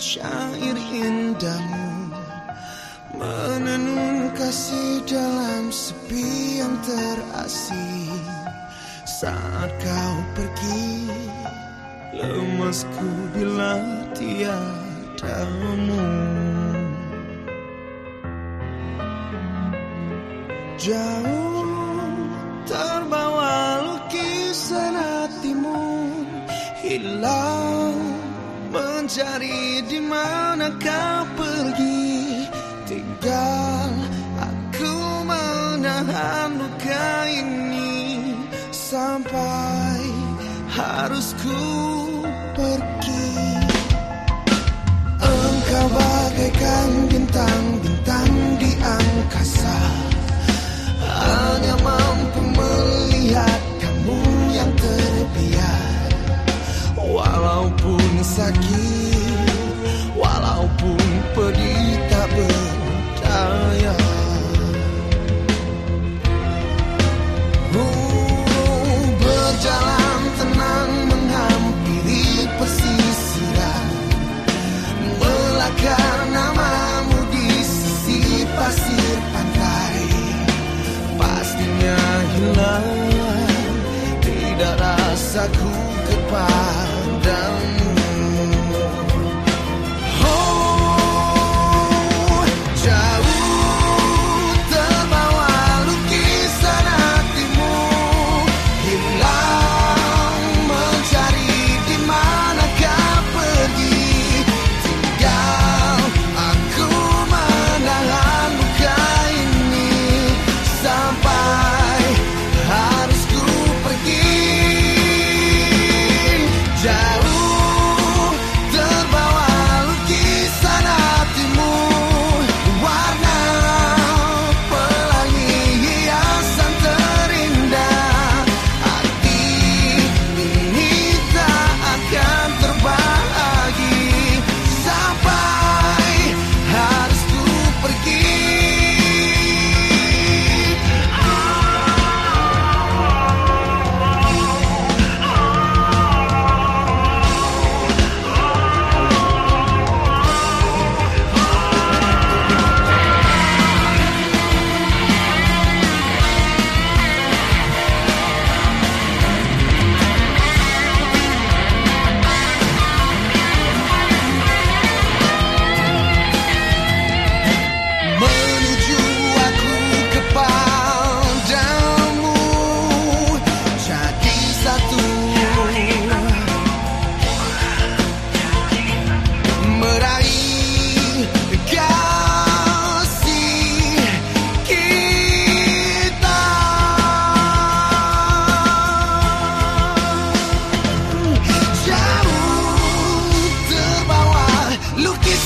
syair indahmu Menenun kasih dalam sepi yang terasing. Saat kau pergi Lemasku bila tiadamu Jauh terbawa lukisan hatimu Hilang mencari di mana kau pergi. Tinggal aku menahan luka ini Sampai harus ku pergi Walaupun sakit Walaupun pedih tak berdaya. Uh, Berjalan tenang menghampiri pesisiran. Melakar namamu di sisi pasir pantai. Pastinya hilang Tidak rasaku kepadamu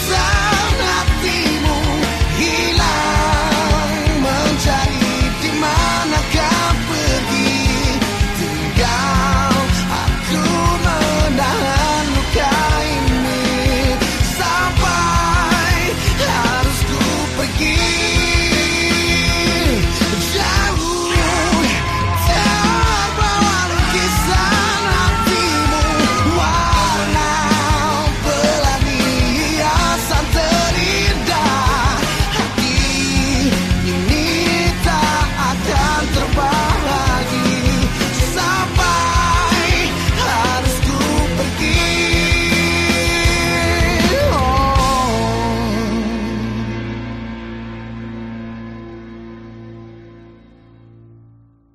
fly.